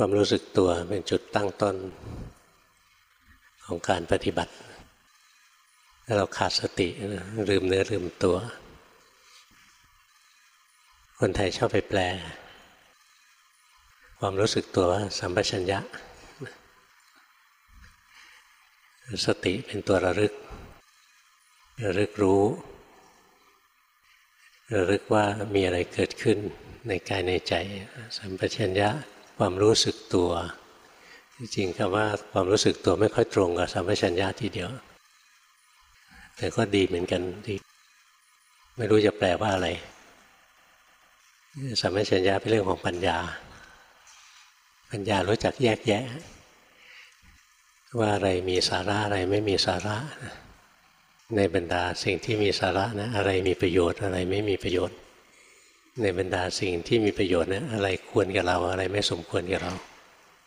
ความรู้สึกตัวเป็นจุดตั้งต้นของการปฏิบัติ ถ้าเราขาดสติลืมเนื้อลืมตัว คนไทยชอบไปแปล ความรู้สึกตัวสัมปชัญญะ สติเป็นตัวระลึก ระลึกรู้ ระลึกว่ามีอะไรเกิดขึ้นในกายในใจ สัมปชัญญะ ความรู้สึกตัวจริงๆคำว่าความรู้สึกตัวไม่ค่อยตรงกับสัมปชัญญะทีเดียว แต่ก็ดีเหมือนกันดีไม่รู้จะแปลว่าอะไรสัมปชัญญะเป็นเรื่องของปัญญา ปัญญารู้จักแยกแยะ ว่าอะไรมีสาระอะไรไม่มีสาระ ในบรรดาสิ่งที่มีสาระนะอะไรมีประโยชน์อะไรไม่มีประโยชน์ ในบรรดาสิ่งที่มีประโยชน์นะอะไรควรกับเราอะไรไม่สมควรกับเรา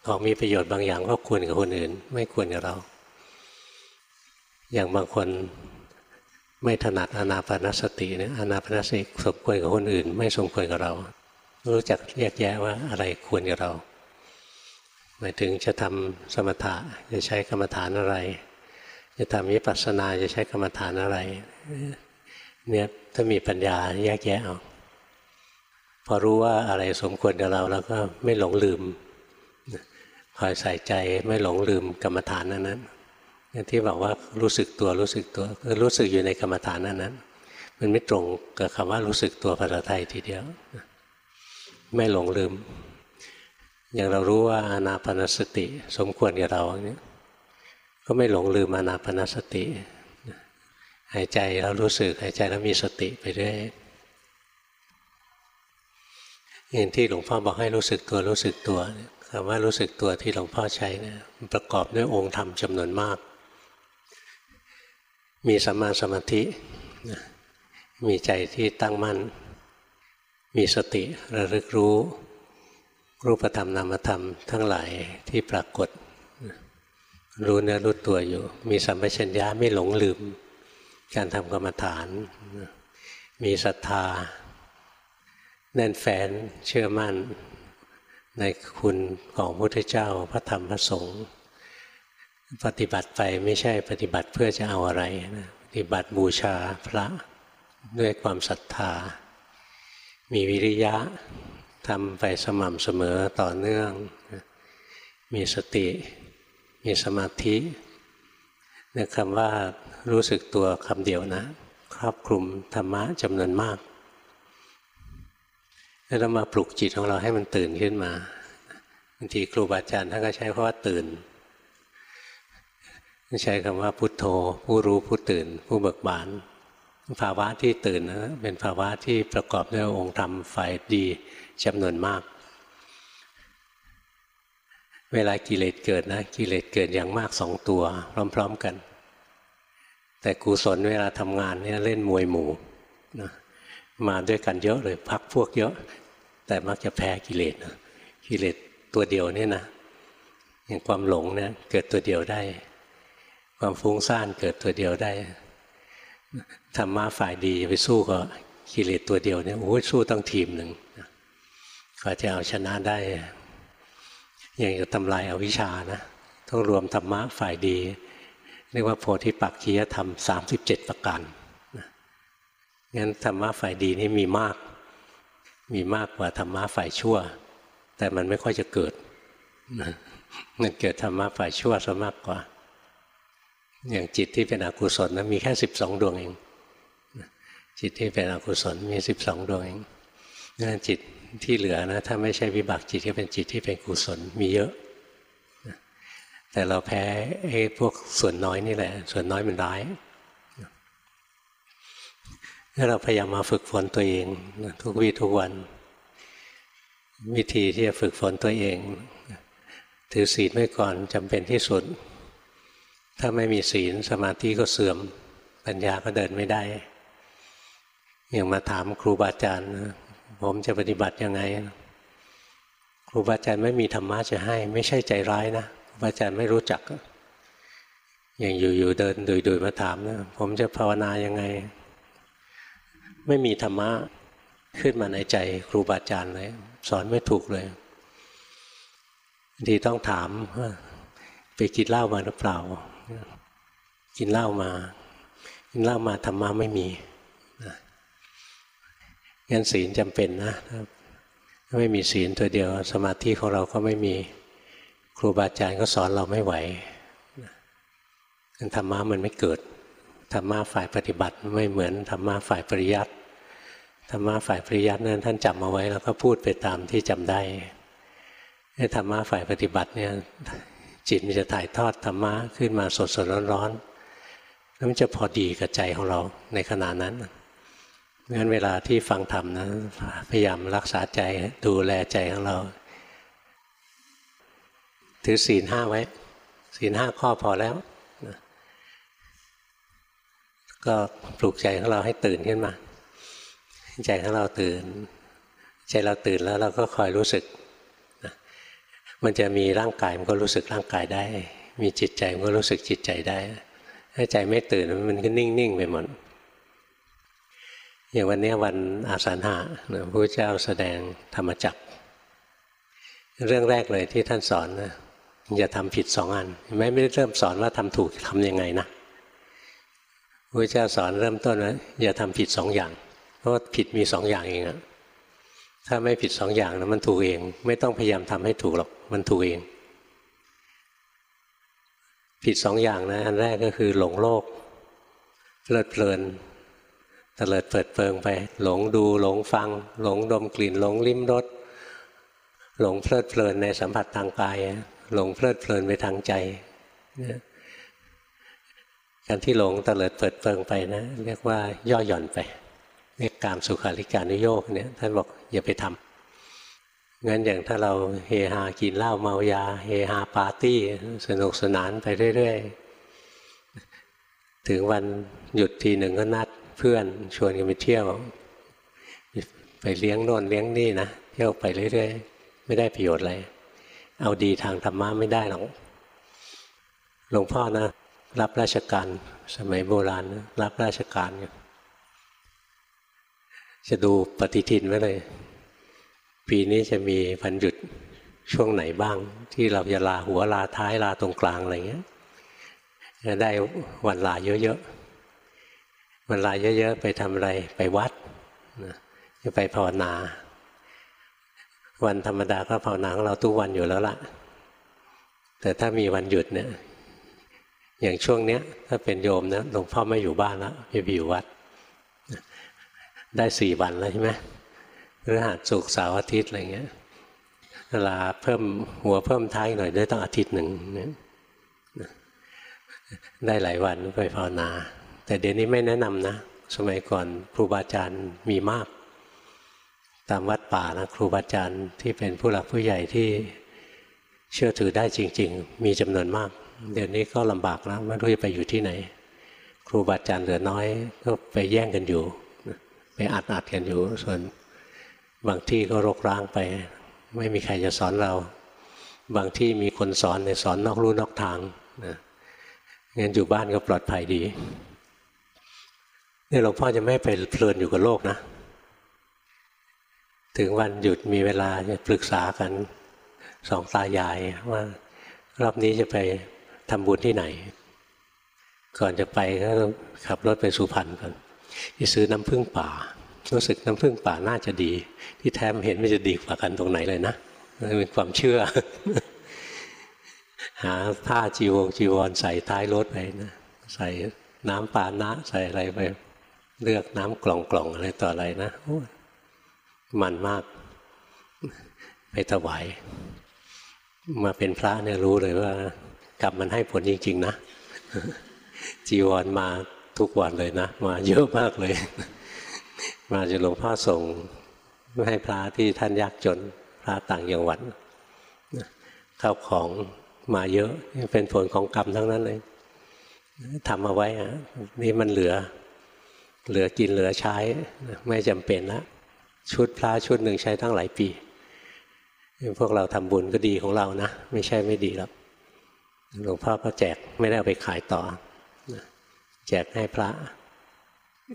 ของมีประโยชน์บางอย่างก็ควรกับคนอื่น ไม่ควรกับเรา อย่างบางคนไม่ถนัดอนาปนสติเนี่ยอนาปนสติสมควรกับคนอื่น ไม่สมควรกับเรา รู้จักแยกแยะว่าอะไรควรกับเรา หมายถึงจะทำสมถะจะใช้กรรมฐานอะไร จะทำวิปัสสนาจะใช้กรรมฐานอะไรเนี่ยถ้ามีปัญญาแยกแยะเอาพ อรู้ว่าอะไรสมควรกับเราแล้วก็ไม่หลงลืมคอยใส่ใจไม่หลงลืมกรรมฐานนั้นนั้นที่บอกว่ารู้สึกตัวรู้สึกตัวคือรู้สึกอยู่ในกรรมฐานนั้นนั้นมันไม่ตรงกับคำว่ารู้สึกตัวภาษาไทยทีเดียว ไม่หลงลืม อย่างเรารู้ว่าอานาปนสติสมควรกับเราเนี่ยก็ไม่หลงลืมอานาปนสติหายใจแล้วรู้สึกหายใจแล้วมีสติไปเรื่อย อย่างที่หลวงพ่อบอกให้รู้สึกตัวรู้สึกตัวคำว่ารู้สึกตัวที่หลวงพ่อใช้นี่ยประกอบด้วยองค์ธรรมจำนวนมาก มีสัมมาสมาธิ มีใจที่ตั้งมั่น มีสติระลึกรู้ รูปธรรมนามธรรมทั้งหลายที่ปรากฏ รู้เนื้อรู้ตัวอยู่ มีสัมปชัญญะไม่หลงลืม การทำกรรมฐาน มีศรัทธา แน่นแฟนเชื่อมั่น ในคุณของพระพุทธเจ้าพระธรรมพระสงฆ์ปฏิบัติไปไม่ใช่ปฏิบัติเพื่อจะเอาอะไรนะปฏิบัติบูชาพระด้วยความศรัทธา มีวิริยะทำไปสม่ำเสมอต่อเนื่อง มีสติ มีสมาธิเนี่ยคำว่ารู้สึกตัวคำเดียวนะ ครอบคลุมธรรมะจำนวนมาก เรามาปลุกจิตของเราให้มันตื่นขึ้นมาบางทีครูบาอาจารย์ท่านก็ใช้คำว่าตื่นใช้คำว่าพุทโธ ผู้รู้ผู้ตื่น ผู้เบิกบานภาวะที่ตื่นนะเป็นภาวะที่ประกอบด้วยองค์ธรรมฝ่ายดีจำนวนมาก เวลากิเลสเกิดนะกิเลสเกิดอย่างมากสองตัว พร้อม ๆกัน แต่กุศลเวลาทำงานเนี่ยเล่นมวยหมู่นะ มาด้วยกันเยอะเลยพักพวกเยอะ แต่มักจะแพ้กิเลสกิเลสตัวเดียวนี่นะอย่างความหลงเนี่ยเกิดตัวเดียวได้ ความฟุ้งซ่านเกิดตัวเดียวได้ธรรมะฝ่ายดีไปสู้กับกิเลสตัวเดียวเนี่ยโอ้ยสู้ต้องทีมหนึ่งกว่าจะเอาชนะได้อย่างจะทำลายอาวิชชานะต้องรวมธรรมะฝ่ายดี เรียกว่าโพธิปักขียธรรมสามสิบเจ็ดประการ งั้นธรรมะฝ่ายดีนี่มีมาก มีมากกว่าธรรมะฝ่ายชั่ว แต่มันไม่ค่อยจะเกิดมันเกิดธรรมะฝ่ายชั่วซะมากกว่า อย่างจิตที่เป็นอกุศลนะมีแค่สิบสองดวงเองจิตที่เป็นอกุศลมีสิบสองดวงเองนั่นจิตที่เหลือนะ ถ้าไม่ใช่วิบากจิตที่เป็นจิตที่เป็นกุศลมีเยอะ แต่เราแพ้ไอ้พวกส่วนน้อยนี่แหละ ส่วนน้อยมันร้าย ถ้าเราพยายามมาฝึกฝนตัวเอง ทุกวี่ทุกวัน วิธีที่จะฝึกฝนตัวเอง ถือศีลไว้ก่อนจำเป็นที่สุด ถ้าไม่มีศีลสมาธิก็เสื่อม ปัญญาก็เดินไม่ได้ อย่างมาถามครูบาอาจารย์ผมจะปฏิบัติยังไง ครูบาอาจารย์ไม่มีธรรมะจะให้ ไม่ใช่ใจร้ายนะครูบาอาจารย์ไม่รู้จักอย่างอยู่ๆเดินโดยๆมาถามนะผมจะภาวนายังไง ไม่มีธรรมะขึ้นมาในใจครูบาอาจารย์เลย สอนไม่ถูกเลยทีต้องถามว่าไปกินเหล้ามาหรือเปล่า กินเหล้ามา กินเหล้ามาธรรมะไม่มีงั้นศีลจำเป็นนะถ้าไม่มีศีลตัวเดียว สมาธิของเราก็ไม่มีครูบาอาจารย์ก็สอนเราไม่ไหวธรรมะมันไม่เกิด ธรรมะฝ่ายปฏิบัติไม่เหมือนธรรมะฝ่ายปริยัติธรรมะฝ่ายปริยัตินั้นท่านจำเอาไว้แล้วก็พูดไปตามที่จำได้ธรรมะฝ่ายปฏิบัติเนี่ยจิตมันจะถ่ายทอดธรรมะขึ้นมาสดสดร้อนๆแล้วมันจะพอดีกับใจของเราในขณะนั้นงั้นเวลาที่ฟังธรรมนะพยายามรักษาใจดูแลใจของเรา ถือศีลห้าไว้ศีลห้าข้อพอแล้ว ก็ปลุกใจของเราให้ตื่นขึ้นมาใจของเราตื่น ใจเราตื่นแล้วเราก็คอยรู้สึกมันจะมีร่างกายมันก็รู้สึกร่างกายได้ มีจิตใจมันก็รู้สึกจิตใจได้ ถ้าใจไม่ตื่นมันก็นิ่งๆไปหมดอย่างวันนี้วันอาสาหะพระเจ้าแสดงธรรมจักร เรื่องแรกเลยที่ท่านสอนนะอย่าทำผิดสองอันไม่ไม่ได้เริ่มสอนว่าทำถูกทำยังไงนะ พระเจ้าสอนเริ่มต้นนะอย่าทำผิดสองอย่าง เพราะผิดมีสองอย่างเองอะถ้าไม่ผิดสองอย่างนะมันถูกเอง ไม่ต้องพยายามทำให้ถูกหรอกมันถูกเอง ผิดสองอย่างนะอันแรกก็คือหลงโลกเพลิดเพลินตเลิดเปิดเปิงไป หลงดูหลงฟัง หลงดมกลิ่น หลงลิ้มรสหลงเพลิดเพลินในสัมผัสทางกายหลงเพลิดเพลินไปทางใจ การที่หลงตเลิดเปิดเปิงไปนะ เรียกว่าย่อหย่อนไปเรียกกามสุขาริการนุโยกเนี่ยท่านบอกอย่าไปทำงั้นอย่างถ้าเราเฮฮากินเหล้าเมายา เฮฮาปาร์ตี้สนุกสนานไปเรื่อยๆ ถึงวันหยุดทีหนึ่งก็นัดเพื่อนชวนกันไปเที่ยว ไปเลี้ยงโน่นเลี้ยงนี่นะเที่ยวไปเรื่อยๆ ไม่ได้ประโยชน์อะไร เอาดีทางธรรมะไม่ได้หรอกหลวงพ่อนะ รับราชการ สมัยโบราณนะรับราชการจะดูปฏิทินไว้เลย ปีนี้จะมีวันหยุดช่วงไหนบ้าง ที่เราจะลาหัวลาท้ายลาตรงกลางอะไรเงี้ยจะได้วันลาเยอะๆวันลาเยอะๆ ไปทำอะไรไปวัดจะไปภาวนา วันธรรมดาก็ภาวนาของเราทุกวันอยู่แล้วล่ะ แต่ถ้ามีวันหยุดเนี่ย อย่างช่วงเนี้ย ถ้าเป็นโยมนะหลวงพ่อไม่อยู่บ้านแล้วไปอยู่วัด ได้สี่วันแล้วใช่ไหมพฤหัสศุกร์เสาร์อาทิตย์อะไรเงี้ยเวลาเพิ่มหัวเพิ่มท้ายหน่อยได้ต้องอาทิตย์หนึ่งได้หลายวันไปภาวนา แต่เดี๋ยวนี้ไม่แนะนำนะ สมัยก่อนครูบาอาจารย์มีมาก ตามวัดป่านะครูบาอาจารย์ที่เป็นผู้หลักผู้ใหญ่ที่เชื่อถือได้จริง ๆ มีจำนวนมาก เดี๋ยวนี้ก็ลำบากแล้วไม่รู้จะไปอยู่ที่ไหน ครูบาอาจารย์เหลือน้อย ก็ไปแย่งกันอยู่ ไปอัดอัดกันอยู่ ส่วนบางที่ก็รกร้างไป ไม่มีใครจะสอนเรา บางที่มีคนสอนในสอนนอกรู้นอกทางนะงั้นอยู่บ้านก็ปลอดภัยดีนี่หลวงพ่อจะไม่ไปเพลินอยู่กับโลกนะ ถึงวันหยุดมีเวลาจะปรึกษากันสองตายายว่ารอบนี้จะไป ทำบุญที่ไหน ก่อนจะไปก็ขับรถไปสุพรรณก่อนที่ซื้อน้ำผึ้งป่า รู้สึกน้ำผึ้งป่าน่าจะดี ที่แท้เห็นไม่จะดีกว่ากันตรงไหนเลยนะนเป็นความเชื่อ หาผ้าจีวงจีวรใส่ท้ายรถไปนะใส่น้ำปานะใส่อะไรไป เลือกน้ำกล่องกล่องอะไรต่ออะไรนะมันมากไปถวายมาเป็นพระเนี่ยรู้เลยว่า กรรมมันให้ผลจริง ๆ นะ จีวรมาทุกวันเลยนะ มาเยอะมากเลย มาจะหลวงพ่อส่งให้พระที่ท่านยากจนพระต่างจังหวัดข้าวของมาเยอะเป็นผลของกรรมทั้งนั้นเลยทำเอาไว้อะนี่มันเหลือ เหลือกินเหลือใช้ ไม่จำเป็นละชุดพระชุดหนึ่งใช้ทั้งหลายปี พวกเราทำบุญก็ดีของเรานะ ไม่ใช่ไม่ดีหรอก หลวงพ่อก็แจกไม่ได้เอาไปขายต่อ แจกให้พระ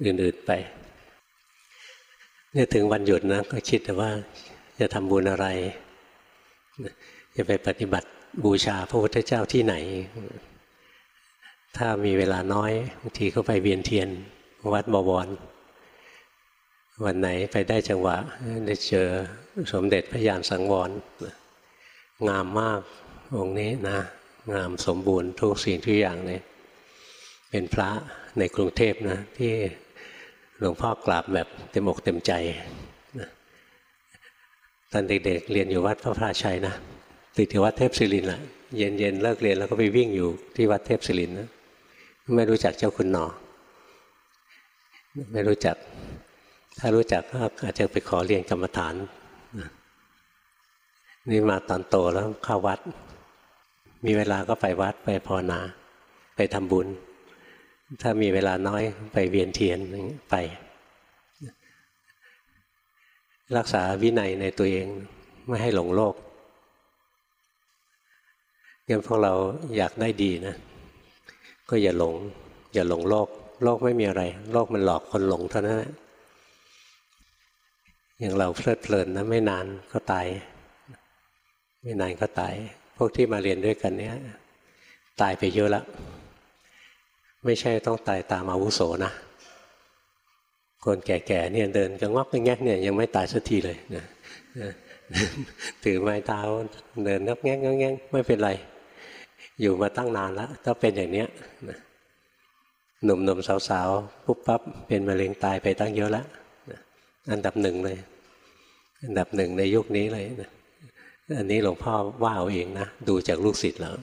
อื่นๆไป เนี่ยถึงวันหยุดนะก็คิดแต่ว่าจะทำบุญอะไร จะไปปฏิบัติบูชาพระพุทธเจ้าที่ไหน ถ้ามีเวลาน้อยบางทีก็ไปเวียนเทียนวัดบวร วันไหนไปได้จังหวะ ได้เจอสมเด็จพระยานสังวร งามมากองค์นี้นะ งามสมบูรณ์ทุกสิ่งทุกอย่างเลยเป็นพระในกรุงเทพนะ ที่หลวงพ่อกราบแบบเต็มอกเต็มใจนะตอนเด็กๆเรียนอยู่วัดพระพราชัยนะติดที่วัดเทพศิรินแหละเย็นๆเลิกเรียนแล้วก็ไปวิ่งอยู่ที่วัดเทพศิรินนะไม่รู้จักเจ้าคุณหนอ ไม่รู้จัก ถ้ารู้จักก็อาจจะไปขอเรียนกรรมฐาน นี่มาตอนโตแล้วเข้าวัด มีเวลาก็ไปวัดไปภาวนา ไปทำบุญ ถ้ามีเวลาน้อยไปเวียนเทียนไป รักษาวินัยในตัวเองไม่ให้หลงโลกงั้นพวกเราอยากได้ดีนะ ก็อย่าหลง อย่าหลงโลก โลกไม่มีอะไร โลกมันหลอกคนหลงเท่านั้นแหละอย่างเราเพลิดเพลินนะไม่นานก็ตาย ไม่นานก็ตาย พวกที่มาเรียนด้วยกันเนี้ยตายไปเยอะแล้วไม่ใช่ต้องตายตามอาวุโสนะคนแก่ๆเนี่ยเดินก็งอกแงกเนี่ยยังไม่ตายสักทีเลยนะถือไม้เท้าเดินนับแงกแงกไม่เป็นไร อยู่มาตั้งนานแล้วถ้าเป็นอย่างเนี้ยหนุ่มหนุ่มสาวๆปุ๊บปั๊บเป็นมะเร็งตายไปตั้งเยอะแล้วอันดับหนึ่งเลย อันดับหนึ่งในยุคนี้เลยนะ อันนี้หลวงพ่อว่าเอาเองนะ ดูจากลูกศิษย์แล้ว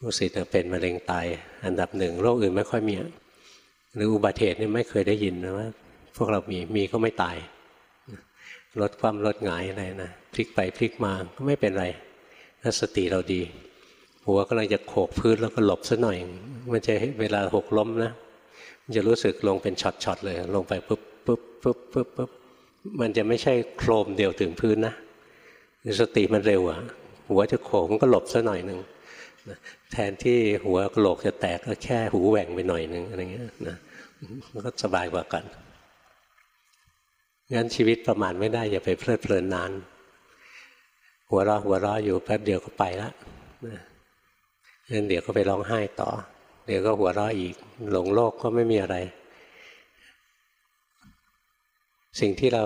ลูกศิษย์เป็นมะเร็งตายอันดับหนึ่งโรคอื่นไม่ค่อยมีหรืออุบัติเหตุนี่ไม่เคยได้ยินนะว่า พวกเรามีมีก็ไม่ตายลดความลดหงายอะไรนะพลิกไปพลิกมาก็ไม่เป็นไรถ้าสติเราดี หัวกำลังจะโขกพื้นแล้วก็หลบซะหน่อย มันจะเวลาหกล้มนะมันจะรู้สึกลงเป็นช็อตๆเลย ลงไปปุ๊บปุ๊บปุ๊บปุ๊บปุ๊บมันจะไม่ใช่โครมเดียวถึงพื้นนะ สติมันเร็วอะหัวจะโขกมันก็หลบซะหน่อยหนึ่งแทนที่หัวกระโหลกจะแตกก็แค่หูแหว่งไปหน่อยหนึ่งอะไรเงี้ยนะมันก็สบายกว่ากันงั้นชีวิตประมาณไม่ได้อย่าไปเพลิดเพลินนาน หัวเราะหัวเราะอยู่แป๊บเดียวก็ไปล้วงั้นเดี๋ยวก็ไปร้องไห้ต่อ เดี๋ยวก็หัวเราะอีกหลงโลกก็ไม่มีอะไร สิ่งที่เรา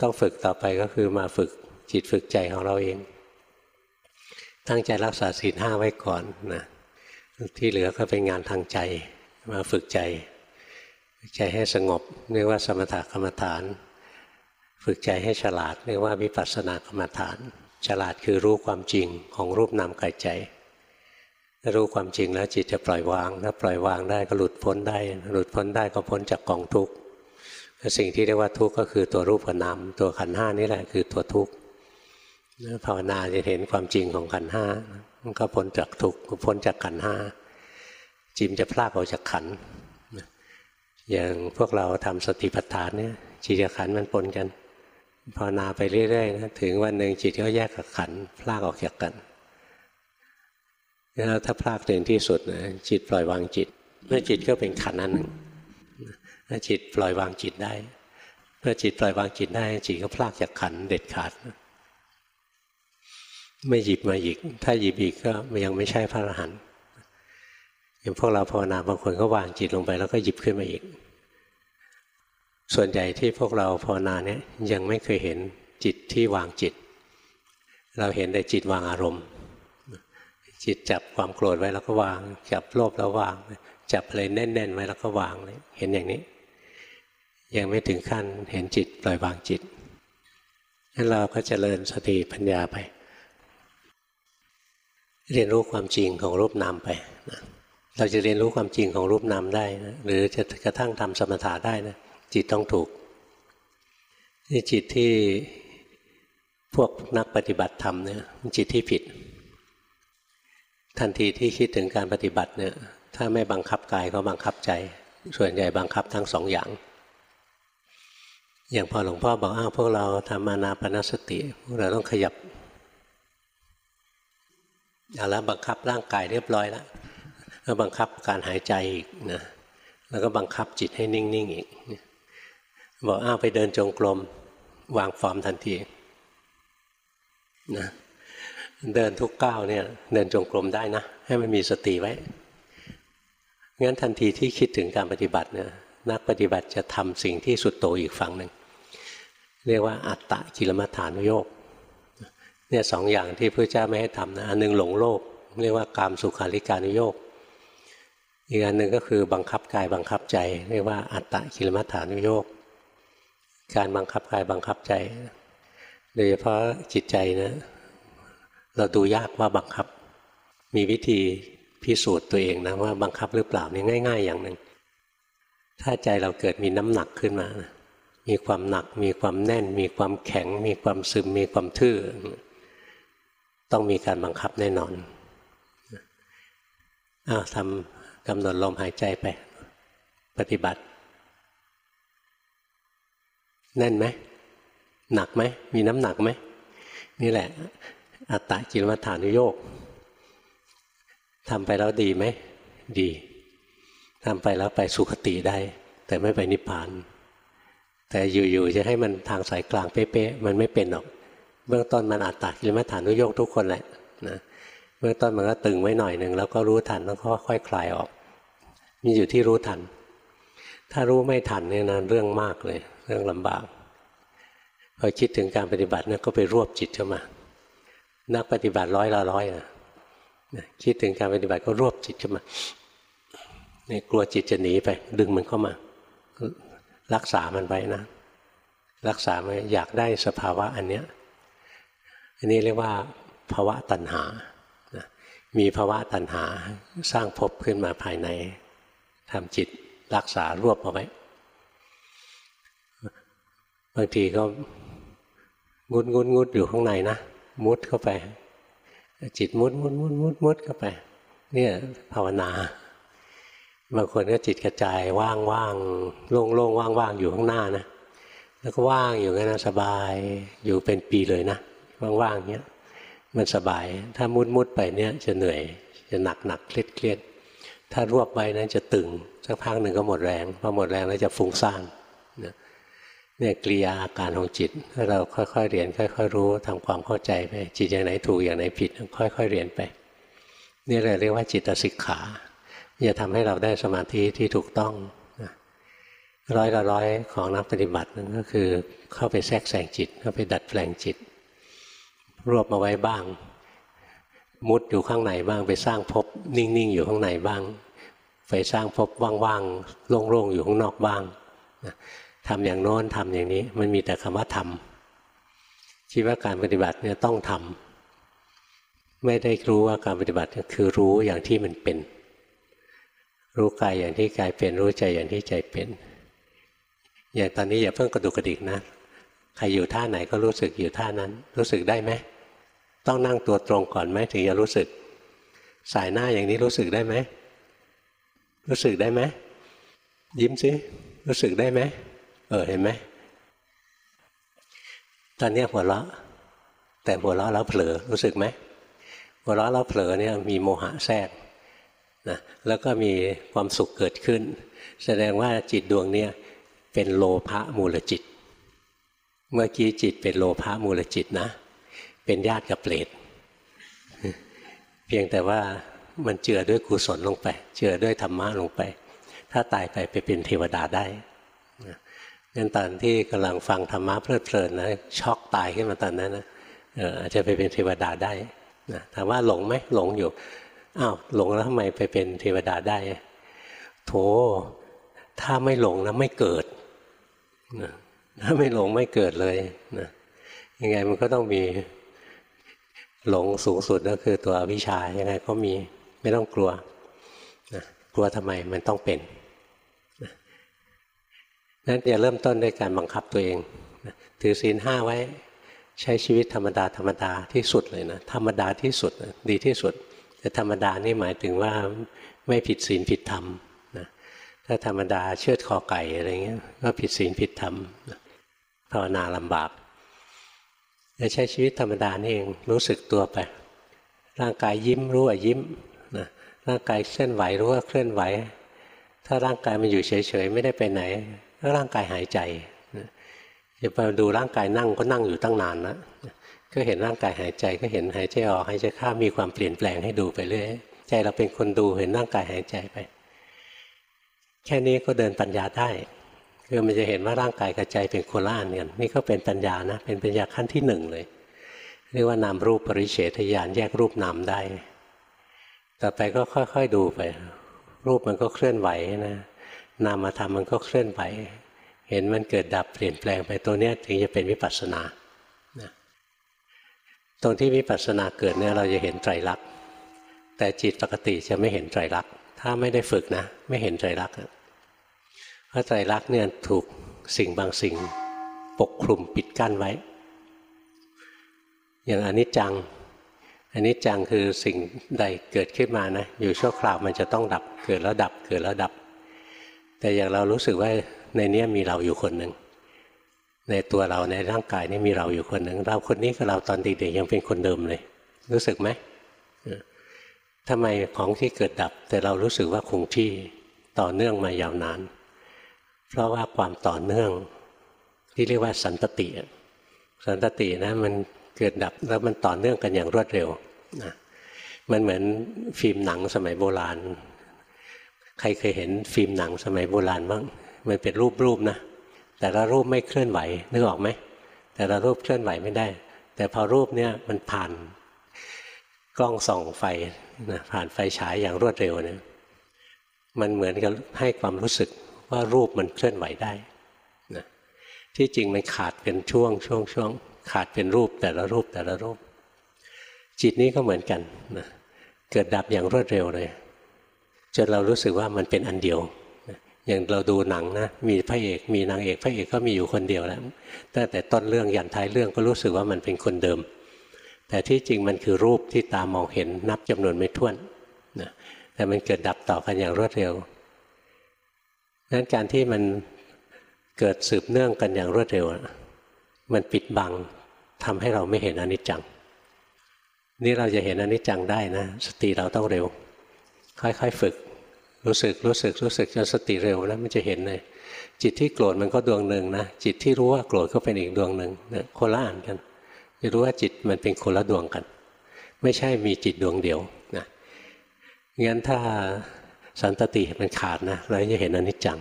ต้องฝึกต่อไปก็คือมาฝึก จิตฝึกใจของเราเอง ตั้งใจรักษาศีลห้าไว้ก่อนนะที่เหลือก็เป็นงานทางใจมาฝึกใจ ใจให้สงบเรียกว่าสมถกรรมฐาน ฝึกใจให้ฉลาดเรียกว่าวิปัสสนากรรมฐาน ฉลาดคือรู้ความจริงของรูปนามกายใจรู้ความจริงแล้วจิตจะปล่อยวางถ้าปล่อยวางได้ก็หลุดพ้นได้ หลุดพ้นได้ก็พ้นจากกองทุกข์สิ่งที่เรียกว่าทุกข์ก็คือตัวรูปกับนามตัวขันห้านี่แหละคือตัวทุกข์ ภาวนาจะเห็นความจริงของขันห้ามันก็พ้นจากทุกข์พ้นจากขันห้าจิมจะพลากออกจากขันอย่างพวกเราทำสติปัฏฐานเนี่ยจิตกับขันมันปนกันภาวนาไปเรื่อยๆนะถึงวันหนึ่งจิตก็แยกกับขันพลากออกจากกันแล้วถ้าพลากถึงที่สุดนะจิตปล่อยวางจิต เมื่อจิตก็เป็นขันนั้นหนึ่งถ้าจิตปล่อยวางจิตได้ เมื่อจิตปล่อยวางจิตได้ จิตก็พลากจากขันเด็ดขาด ไม่หยิบมาอีก ถ้าหยิบอีกก็ยังไม่ใช่พระอรหันต์อย่างพวกเราภาวนาบางคนก็วางจิตลงไปแล้วก็หยิบขึ้นมาอีก ส่วนใหญ่ที่พวกเราภาวนาเนี่ยยังไม่เคยเห็นจิตที่วางจิต เราเห็นแต่จิตวางอารมณ์ จิตจับความโกรธไว้แล้วก็วาง จับโลภแล้ววาง จับอะไรแน่น ๆ ไว้แล้วก็วางเลยเห็นอย่างนี้ ยังไม่ถึงขั้นเห็นจิตปล่อยวางจิตงั้นเราก็จเจริญสติปัญญาไป เรียนรู้ความจริงของรูปนามไปนะเราจะเรียนรู้ความจริงของรูปนามได้นะหรือจะกระทั่งทำสมถะได้นะจิตต้องถูกนี่จิตที่พวกนักปฏิบัติธรรมเนี่ยจิตที่ผิด ทันทีที่คิดถึงการปฏิบัติเนี่ยถ้าไม่บังคับกายก็บังคับใจ ส่วนใหญ่บังคับทั้งสองอย่าง อย่างพอหลวงพ่อบอกอ้าวพวกเราทำมานาปนสติพวกเราต้องขยับ เอาแล้วบังคับร่างกายเรียบร้อยแล้วก็บังคับการหายใจอีกนะแล้วก็บังคับจิตให้นิ่งๆอีกบอกอ้าวไปเดินจงกรมวางฟอร์มทันทีนะเดินทุกก้าวเนี่ยเดินจงกรมได้นะ ให้มันมีสติไว้งั้นทันทีที่คิดถึงการปฏิบัติเนี่ยนักปฏิบัติจะทำสิ่งที่สุดโตอีกฝั่งหนึ่งเรียกว่าอัตตะกิลมัฐานโยก เนี่ยสองอย่างที่พระเจ้าไม่ให้ทำนะอันนึงหลงโลก เรียกว่ากามสุขาริการุโยกอีกอันหนึ่งก็คือบังคับกายบังคับใจ เรียกว่าอัตตะกิลมัฐานุโยกการบังคับกายบังคับใจโดยเฉพาะจิตใจนะเราดูยากว่าบังคับ มีวิธีพิสูจน์ตัวเองนะว่าบังคับหรือเปล่านี่ง่าย ๆ อย่างหนึ่งถ้าใจเราเกิดมีน้ำหนักขึ้นมามีความหนัก มีความแน่น มีความแข็ง มีความซึม มีความทื่อ ต้องมีการบังคับแน่นอนอ้าวทำกำหนดลมหายใจไป ปฏิบัติ แน่นไหม หนักไหม มีน้ำหนักไหม นี่แหละ อัตตะจิรมัฐานุโยกทำไปแล้วดีไหม ดีทำไปแล้วไปสุขติได้ แต่ไม่ไปนิพพาน แต่อยู่ๆจะให้มันทางสายกลางเป๊ะๆมันไม่เป็นหรอก เบื้องต้นมันอัตตากิลมัฐานุโยกทุกคนแหละนะเบื้องต้นมันก็ตึงไว้หน่อยหนึ่งแล้วก็รู้ทันแล้วก็ค่อยคลายออกมีอยู่ที่รู้ทัน ถ้ารู้ไม่ทันเนี่ยนะเรื่องมากเลย เรื่องลำบากพอคิดถึงการปฏิบัติเนี่ยก็ไปรวบจิตเข้ามา นักปฏิบัติร้อยละร้อยนะคิดถึงการปฏิบัติก็รวบจิตเข้ามานี่กลัวจิตจะหนีไป ดึงมันเข้ามา รักษามันไว้นะ รักษามันอยากได้สภาวะอันเนี้ย อันนี้เรียกว่าภาวะตัณหา มีภาวะตัณหาสร้างภพขึ้นมาภายในทำจิตรักษารวบเอาไว้ บางทีก็งุดงุดงุดอยู่ข้างในนะ มุดเข้าไป จิตมุดมุดมุดมุดมุดเข้าไป เนี่ยภาวนา บางคนก็จิตกระจายว่างว่างโล่งโล่งว่างว่างอยู่ข้างหน้านะ แล้วก็ว่างอยู่งั้นสบายอยู่เป็นปีเลยนะ ว่างว่างเนี้ยมันสบาย ถ้ามุดมุดไปเนี้ยจะเหนื่อย จะหนักหนักเครียดเครียดถ้ารวบไปนั้นจะตึงสักพักหนึ่งก็หมดแรงพอหมดแรงแล้วจะฟุ้งซ่านเนี่ยกริยาอาการของจิตถ้าเราค่อยๆเรียน ค่อย ๆ รู้ทำความเข้าใจไปจิตอย่างไหนถูกอย่างไหนผิด ค่อย ๆ เรียนไป นี่เลยเรียกว่าจิตสิกขาจะทำให้เราได้สมาธิที่ถูกต้องร้อยละร้อยของนักปฏิบัตินั่นก็คือเข้าไปแทรกแซงจิตเข้าไปดัดแปลงจิต รวบมาไว้บ้าง มุดอยู่ข้างในบ้าง ไปสร้างภพนิ่งๆอยู่ข้างในบ้าง ไปสร้างภพว่างๆโล่งๆอยู่ข้างนอกบ้างทำอย่างโน้นทำอย่างนี้ มันมีแต่คำว่าทำคิดว่าการปฏิบัติเนี่ยต้องทำไม่ได้รู้ว่าการปฏิบัติคือรู้อย่างที่มันเป็น รู้กายอย่างที่กายเป็นรู้ใจอย่างที่ใจเป็น อย่างตอนนี้อย่าเพิ่งกระดุกกระดิกนะ ใครอยู่ท่าไหนก็รู้สึกอยู่ท่านั้น รู้สึกได้ไหมต้องนั่งตัวตรงก่อนไหมถึงจะรู้สึก สายหน้าอย่างนี้รู้สึกได้ไหมรู้สึกได้ไหมยิ้มสิรู้สึกได้ไหมเออเห็นไหมตอนนี้หัวเราะ แต่หัวเราะแล้วเผลอรู้สึกไหมหัวเราะแล้วเผลอเนี่ยมีโมหะแทรกนะแล้วก็มีความสุขเกิดขึ้น แสดงว่าจิตดวงนี้เป็นโลภะมูลจิต เมื่อกี้จิตเป็นโลภะมูลจิตนะ เป็นญาติกับเปรตเพียงแต่ว่ามันเจือด้วยกุศลลงไป เจือด้วยธรรมะลงไป ถ้าตายไปไปเป็นเทวดาได้งั้นตอนที่กำลังฟังธรรมะเพลิดเพลินนะช็อกตายขึ้นมาตอนนั้นนะอาจจะไปเป็นเทวดาได้นะถามว่าหลงไหมหลงอยู่อ้าวหลงแล้วทำไมไปเป็นเทวดาได้ โถถ้าไม่หลงนะไม่เกิดนะ ถ้าไม่หลงไม่เกิดเลยนะยังไงมันก็ต้องมีหลงสูงสุดก็คือตัวอวิชายังไงก็มีไม่ต้องกลัวนะกลัวทำไมมันต้องเป็นนั้นอย่าเริ่มต้นด้วยการบังคับตัวเองนะถือศีลห้าไว้ใช้ชีวิตธรรมดาธรรมดาที่สุดเลยนะธรรมดาที่สุดดีที่สุด แต่ธรรมดานี่หมายถึงว่าไม่ผิดศีลผิดธรรมนะถ้าธรรมดาเชือดคอไก่อะไรเงี้ยก็ผิดศีลผิดธรรม ภาวนาลำบากจะใช้ชีวิตธรรมดานี่เองรู้สึกตัวไป ร่างกายยิ้มรู้ว่ายิ้มนะร่างกายเคลื่อนไหวรู้ว่าเคลื่อนไหว ถ้าร่างกายมันอยู่เฉยๆไม่ได้ไปไหนก็ร่างกายหายใจจะไปดูร่างกายนั่งก็นั่งอยู่ตั้งนานนะก็เห็นร่างกายหายใจก็เห็นหายใจออกหายใจเข้ามีความเปลี่ยนแปลงให้ดูไปเรื่อยใจเราเป็นคนดูเห็นร่างกายหายใจไป แค่นี้ก็เดินปัญญาได้ คือมันจะเห็นว่าร่างกายกับใจเป็นโคละอันกันนี่ก็เป็นปัญญานะ เป็นปัญญาขั้นที่หนึ่งเลย เรียกว่านามรูปปริเฉทญาณแยกรูปนามได้ ต่อไปก็ค่อยๆดูไป รูปมันก็เคลื่อนไหวนะนามธรรมมันก็เคลื่อนไหว เห็นมันเกิดดับเปลี่ยนแปลงไปตัวนี้ถึงจะเป็นวิปัสสนาตรงที่วิปัสสนาเกิดเนี่ยเราจะเห็นไตรลักษณ์แต่จิตปกติจะไม่เห็นไตรลักษณ์ถ้าไม่ได้ฝึกนะ ไม่เห็นไตรลักษณ์ พระไตรลักษณ์เนี่ยถูกสิ่งบางสิ่งปกคลุมปิดกั้นไว้ อย่างอนิจจังอนิจจังคือสิ่งใดเกิดขึ้นมานะอยู่ชั่วคราวมันจะต้องดับเกิดแล้วดับเกิดแล้วดับ แต่อย่างเรารู้สึกว่าในนี้มีเราอยู่คนหนึ่งในตัวเราในร่างกายนี่มีเราอยู่คนหนึ่งเราคนนี้กับเราตอนเด็กๆยังเป็นคนเดิมเลย รู้สึกไหมทำไมของที่เกิดดับ แต่เรารู้สึกว่าคงที่ต่อเนื่องมายาวนาน เพราะว่าความต่อเนื่อง ที่เรียกว่าสันตติ สันตตินะมันเกิดดับแล้วมันต่อเนื่องกันอย่างรวดเร็วนะมันเหมือนฟิล์มหนังสมัยโบราณ ใครเคยเห็นฟิล์มหนังสมัยโบราณบ้างมันเป็นรูปๆนะแต่ละรูปไม่เคลื่อนไหวนึกออกไหมแต่ละรูปเคลื่อนไหวไม่ได้ แต่พอรูปเนี้ยมันผ่านกล้องส่องไฟนะผ่านไฟฉายอย่างรวดเร็วเนี่ยมันเหมือนกับให้ความรู้สึก ว่ารูปมันเคลื่อนไหวได้นะที่จริงมันขาดเป็นช่วงช่วงช่วงขาดเป็นรูปแต่ละรูปแต่ละรูป จิตนี้ก็เหมือนกันนะเกิดดับอย่างรวดเร็วเลยจนเรารู้สึกว่ามันเป็นอันเดียวอย่างเราดูหนังนะมีพระเอกมีนางเอกพระเอกก็มีอยู่คนเดียวแล้วตั้งแต่ต้นเรื่องยันท้ายเรื่องก็รู้สึกว่ามันเป็นคนเดิม แต่ที่จริงมันคือรูปที่ตามองเห็นนับจำนวนไม่ถ้วนนะแต่มันเกิดดับต่อกันอย่างรวดเร็ว นั้นการที่มันเกิดสืบเนื่องกันอย่างรวดเร็ว มันปิดบังทำให้เราไม่เห็นอนิจจัง นี่เราจะเห็นอนิจจังได้นะ สติเราต้องเร็ว ค่อยๆฝึก รู้สึกรู้สึกรู้สึกจนสติเร็วแล้วมันจะเห็นเลยจิตที่โกรธมันก็ดวงหนึ่งนะจิตที่รู้ว่าโกรธก็เป็นอีกดวงหนึ่งนะคนละอ่านกันจะรู้ว่าจิตมันเป็นคนละดวงกัน ไม่ใช่มีจิตดวงเดียวนะงั้นถ้า สันตติมันขาดนะเราจะเห็นอนิจจัง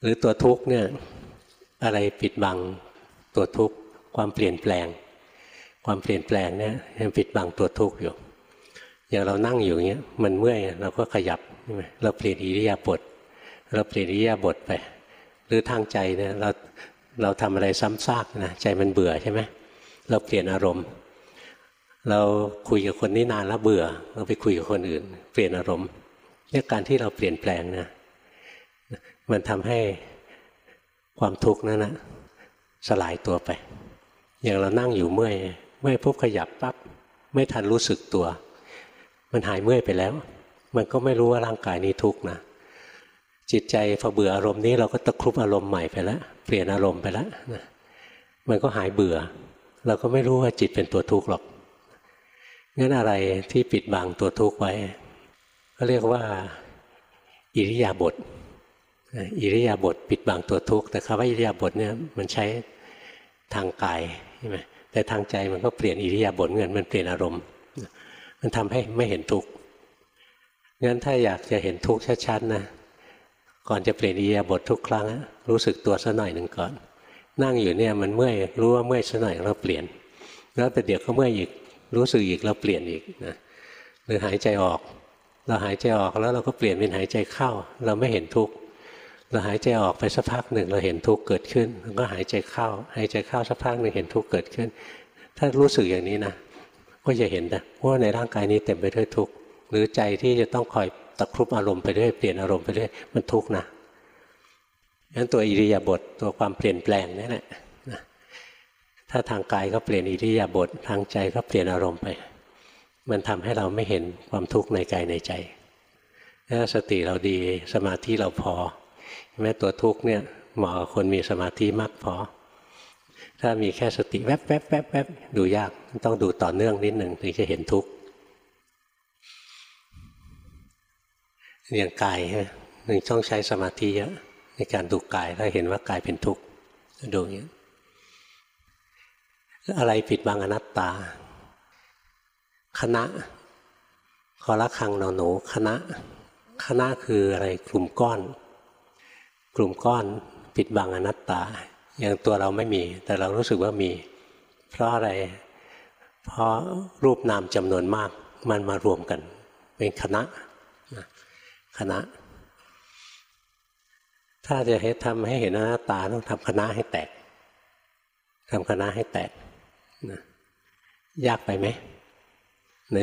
หรือตัวทุกเนี่ยอะไรปิดบังตัวทุกความเปลี่ยนแปลง ความเปลี่ยนแปลงเนี่ยยังปิดบังตัวทุกอยู่ อย่างเรานั่งอยู่เงี้ยมันเมื่อยเราก็ขยับใช่ไหมเราเปลี่ยนอิริยาบถเราเปลี่ยนอิริยาบถไป หรือทางใจเนี่ยเราเราทำอะไรซ้ำซากนะใจมันเบื่อใช่ไหมเราเปลี่ยนอารมณ์ เราคุยกับคนนี้นานแล้วเบื่อ เราไปคุยกับคนอื่น เปลี่ยนอารมณ์เนี่ยการที่เราเปลี่ยนแปลงนะมันทำให้ความทุกข์นั้นนะสลายตัวไป อย่างเรานั่งอยู่เมื่อยเมื่อยปุ๊บขยับปั๊บไม่ทันรู้สึกตัว มันหายเมื่อยไปแล้ว มันก็ไม่รู้ว่าร่างกายนี้ทุกข์นะจิตใจพอเบื่ออารมณ์นี้เราก็ตะครุบอารมณ์ใหม่ไปแล้วเปลี่ยนอารมณ์ไปแล้วนะมันก็หายเบื่อ เราก็ไม่รู้ว่าจิตเป็นตัวทุกข์หรอก งั้นอะไรที่ปิดบังตัวทุกข์ไว้ ก็เรียกว่า อิริยาบถอิริยาบถปิดบังตัวทุกข์แต่คำว่าอิริยาบถเนี่ยมันใช้ทางกายใช่ไหมแต่ทางใจมันก็เปลี่ยนอิริยาบถเงินมันเปลี่ยนอารมณ์ มันทำให้ไม่เห็นทุกข์งั้นถ้าอยากจะเห็นทุกข์ชัดๆนะก่อนจะเปลี่ยนอียาบททุกครั้งรู้สึกตัวสัหน่อยหนึ่งก่อน นั่งอยู่เนี่ยมันเมื่อยรู้ว่าเมื่อยสัหน่อยเราเปลี่ยน แล้วแต่เดี๋ยวก็เมื่อยอีก รู้สึกอีกเราเปลี่ยนอีกนะหรือหายใจออก เราหายใจออกแล้วเราก็เปลี่ยนเป็นหายใจเข้า เราไม่เห็นทุกข์เราหายใจออกไปสักพักหนึ่งเราเห็นทุกข์เกิดขึ้นแล้วก็หายใจเข้า หายใจเข้าสักพักหนึ่งเห็นทุกข์เกิดขึ้น ถ้ารู้สึกอย่างนี้นะก็จะเห็นนะว่าในร่างกายนี้เต็มไปด้วยทุกข์หรือใจที่จะต้องคอยตะครุบอารมณ์ไปเรื่อยเปลี่ยนอารมณ์ไปเรื่อยมันทุกข์นะงั้นตัวอิริยาบถตัวความเปลี่ยนแปลงนี่แหละ ถ้าทางกายก็เปลี่ยนอิริยาบถทางใจก็เปลี่ยนอารมณ์ไป มันทำให้เราไม่เห็นความทุกข์ในกายในใจถ้าสติเราดีสมาธิเราพอ แม้ตัวทุกข์เนี่ยเหมาะกับคนมีสมาธิมากพอ ถ้ามีแค่สติแวบแวบแวบแวบดูยากต้องดูต่อเนื่องนิดหนึ่งถึงจะเห็นทุกข์อย่างกายหนึ่งต้องใช้สมาธิเยอะในการดูกายถ้าเห็นว่ากายเป็นทุกข์ดูอย่างนี้ อะไรปิดบังอนัตตา คณะคอละคังหนอหนูคณะ คณะคืออะไรกลุ่มก้อน กลุ่มก้อนปิดบังอนัตตา อย่างตัวเราไม่มี แต่เรารู้สึกว่ามี เพราะอะไร เพราะรูปนามจำนวนมาก มันมารวมกัน เป็นคณะคณะ ถ้าจะให้ทำให้เห็นอนัตตาต้องทำคณะให้แตกทำคณะให้แตก นะยากไปไหม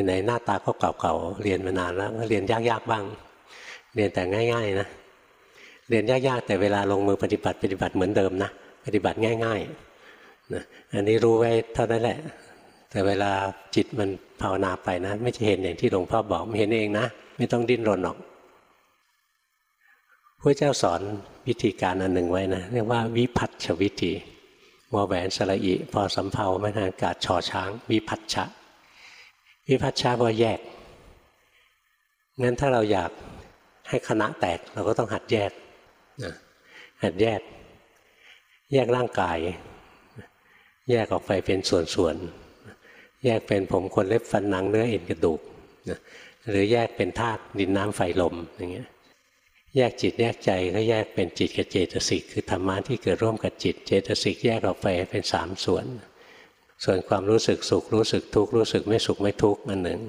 ไหนๆหน้าตาก็เก่าๆเรียนมานานแล้วเรียนยากๆบ้าง เรียนแต่ง่าย ๆ นะ เรียนยากๆแต่เวลาลงมือปฏิบัติปฏิบัติเหมือนเดิมนะปฏิบัติง่ายๆนะอันนี้รู้ไว้เท่านั้นแหละ แต่เวลาจิตมันภาวนาไปนะ ไม่จะเห็นอย่างที่หลวงพ่อบอกไม่เห็นเองนะ ไม่ต้องดิ้นรนหรอกพระเจ้าสอนวิธีการอันหนึ่งไว้นะเรียกว่าวิพัฒชวิธี มอแหวนสระอิพอสำเพาไม่ทางกาศชอช้าง วิพัฒชะ วิพัฒชะว่าแยกงั้นถ้าเราอยากให้คณะแตกเราก็ต้องหัดแยกหัดแยก แยกร่างกาย แยกออกไปเป็นส่วนๆแยกเป็นผมขนเล็บฟันหนังเนื้อเอ็นกระดูกหรือแยกเป็นธาตุดินน้ำไฟลมอย่างเงี้ย แยกจิตแยกใจก็แยกเป็นจิตกับเจตสิกคือธรรมะที่เกิดร่วมกับจิต เจตสิกแยกออกไปเป็นสามส่วน ส่วนความรู้สึกสุขรู้สึกทุกข์รู้สึกไม่สุขไม่ทุกข์อันหนึ่ง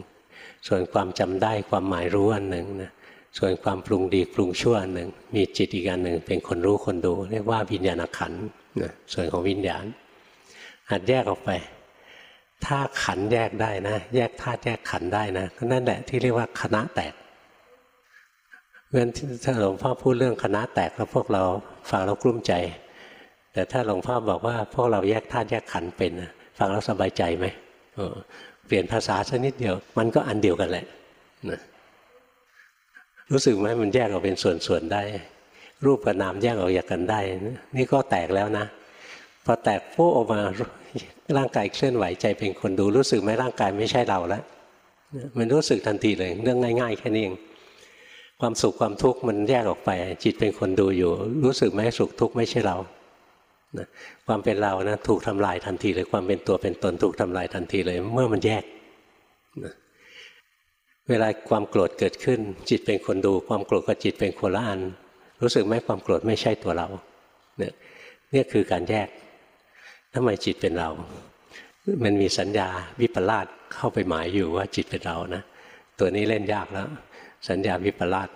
ส่วนความจำได้ความหมายรู้อันหนึ่งนะส่วนความปรุงดีปรุงชั่วอันหนึ่ง มีจิตอีกอันหนึ่งเป็นคนรู้คนดู เรียกว่าวิญญาณขันนะส่วนของวิญญาณหัดแยกออกไป ถ้าขันแยกได้นะ แยกธาตุแยกขันได้นะก็นั่นแหละที่เรียกว่าคณะแตก เพราะฉะนั้นถ้าหลวงพ่อพูดเรื่องคณะแตกแล้วพวกเราฟังแล้วกลุ้มใจ แต่ถ้าหลวงพ่อบอกว่าพวกเราแยกธาตุแยกขันเป็นฟังแล้วสบายใจไหมเปลี่ยนภาษาสักนิดเดียว มันก็อันเดียวกันแหละนะรู้สึกไหมมันแยกออกเป็นส่วนๆได้ รูปกับนามแยกออกจากกันได้ นี่ก็แตกแล้วนะพอแตกปุ๊บออกมาร่างกายเคลื่อนไหวใจเป็นคนดูรู้สึกไหมร่างกายไม่ใช่เราแล้วมันรู้สึกทันทีเลย เรื่องง่าย ๆ แค่นี้เอง ความสุขความทุกข์มันแยกออกไป จิตเป็นคนดูอยู่ รู้สึกไหมสุขทุกข์ไม่ใช่เรานะความเป็นเรานะถูกทำลายทันทีเลยความเป็นตัวเป็นตนถูกทำลายทันทีเลย เมื่อมันแยกนะเวลาความโกรธเกิดขึ้น จิตเป็นคนดู ความโกรธกับจิตเป็นคนละอัน รู้สึกไหมความโกรธไม่ใช่ตัวเราเนี่ยนี่คือการแยกทำไมจิตเป็นเรา มันมีสัญญาวิปลาสเข้าไปหมายอยู่ว่าจิตเป็นเรานะตัวนี้เล่นยากแล้ว สัญญาวิปลาส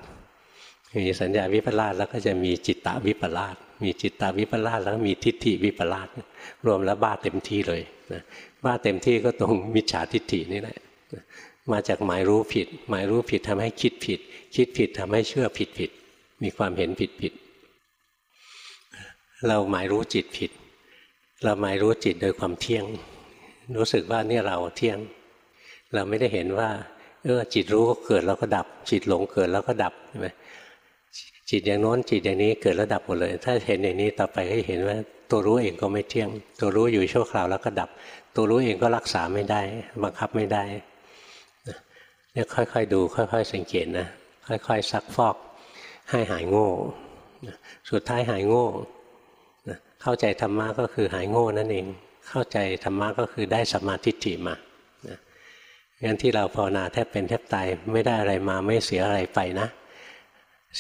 มีสัญญาวิปลาสแล้วก็จะมีจิตตวิปลาสมีจิตตวิปลาสแล้วมีทิฏฐิวิปลาสรวมแล้วบ้าเต็มที่เลยนะบ้าเต็มที่ก็ตรงมิจฉาทิฏฐินี่แหละมาจากหมายรู้ผิด หมายรู้ผิดทำให้คิดผิด คิดผิดทำให้เชื่อผิดผิด มีความเห็นผิดผิด เราหมายรู้จิตผิด เราหมายรู้จิตโดยความเที่ยง รู้สึกว่านี่เราเที่ยง เราไม่ได้เห็นว่า เออจิตรู้ก็เกิดแล้วก็ดับ จิตหลงเกิดแล้วก็ดับใช่ไหมจิตอย่างโน้นจิตอย่างนี้เกิดแล้วดับหมดเลย ถ้าเห็นอย่างนี้ต่อไปก็เห็นว่าตัวรู้เองก็ไม่เที่ยง ตัวรู้อยู่ชั่วคราวแล้วก็ดับ ตัวรู้เองก็รักษาไม่ได้ บังคับไม่ได้เนี่ยค่อย ๆ ดู ค่อย ๆ สังเกตนะค่อย ๆ ซักฟอก ให้หายโง่สุดท้ายหายโง่เข้าใจธรรมะก็คือหายโง่นั่นเอง เข้าใจธรรมะก็คือได้สมาธิิมา งั้นที่เราภาวนาแทบเป็นแทบตายไม่ได้อะไรมาไม่เสียอะไรไปนะ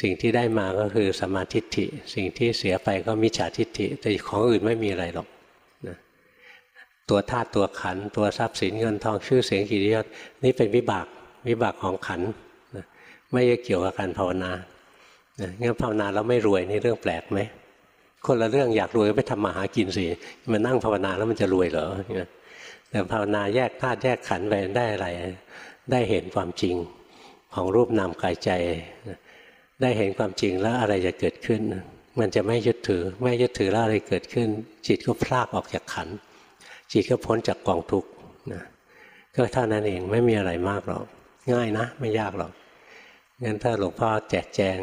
สิ่งที่ได้มาก็คือสมาธิิสิ่งที่เสียไปก็มิจฉาทิฏฐิแต่ของอื่นไม่มีอะไรหรอกนะตัวธาตุตัวขันตัวทรัพย์สินเงินทองชื่อเสียงกิริยศนี่เป็นวิบากวิบากของขันนะไม่เกี่ยวกับการภาวนางั้นภาวนาแล้วไม่รวยนี่เรื่องแปลกไหมคนละเรื่องอยากรวยก็ไปทำมาหากินสิมันนั่งภาวนาแล้วมันจะรวยเหรอ แต่ภาวนาแยกธาตุแยกขันธ์ไปได้อะไร ได้เห็นความจริงของรูปนามกายใจ ได้เห็นความจริงแล้วอะไรจะเกิดขึ้น มันจะไม่ยึดถือ ไม่ยึดถือแล้วอะไรเกิดขึ้น จิตก็พลากออกจากขันจิตก็พ้นจากกองทุกข์นะก็เท่านั้นเองไม่มีอะไรมากหรอกง่ายนะ ไม่ยากหรอกงั้นถ้าหลวงพ่อแจกแจง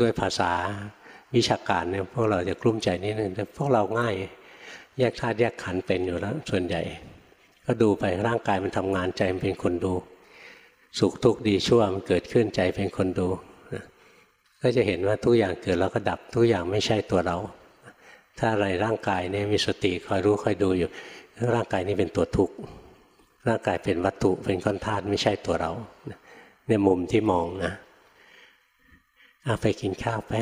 ด้วยภาษาวิชาการเนี่ยพวกเราจะกลุ้มใจนิดนึงแต่พวกเราง่าย แยกธาตุแยกขันเป็นอยู่แล้วส่วนใหญ่ ก็ดูไปร่างกายมันทำงานใจมันเป็นคนดู สุขทุกข์ดีชั่วมันเกิดขึ้นใจเป็นคนดูก็จะเห็นว่าทุกอย่างเกิดแล้วก็ดับทุกอย่างไม่ใช่ตัวเรา ถ้าอะไรร่างกายเนี่ยมีสติคอยรู้คอยดูอยู่ ร่างกายนี้เป็นตัวทุกข์ร่างกายเป็นวัตถุเป็นก้อนธาตุไม่ใช่ตัวเราเนี่ยมุมที่มองนะเอาไปกินข้าวไป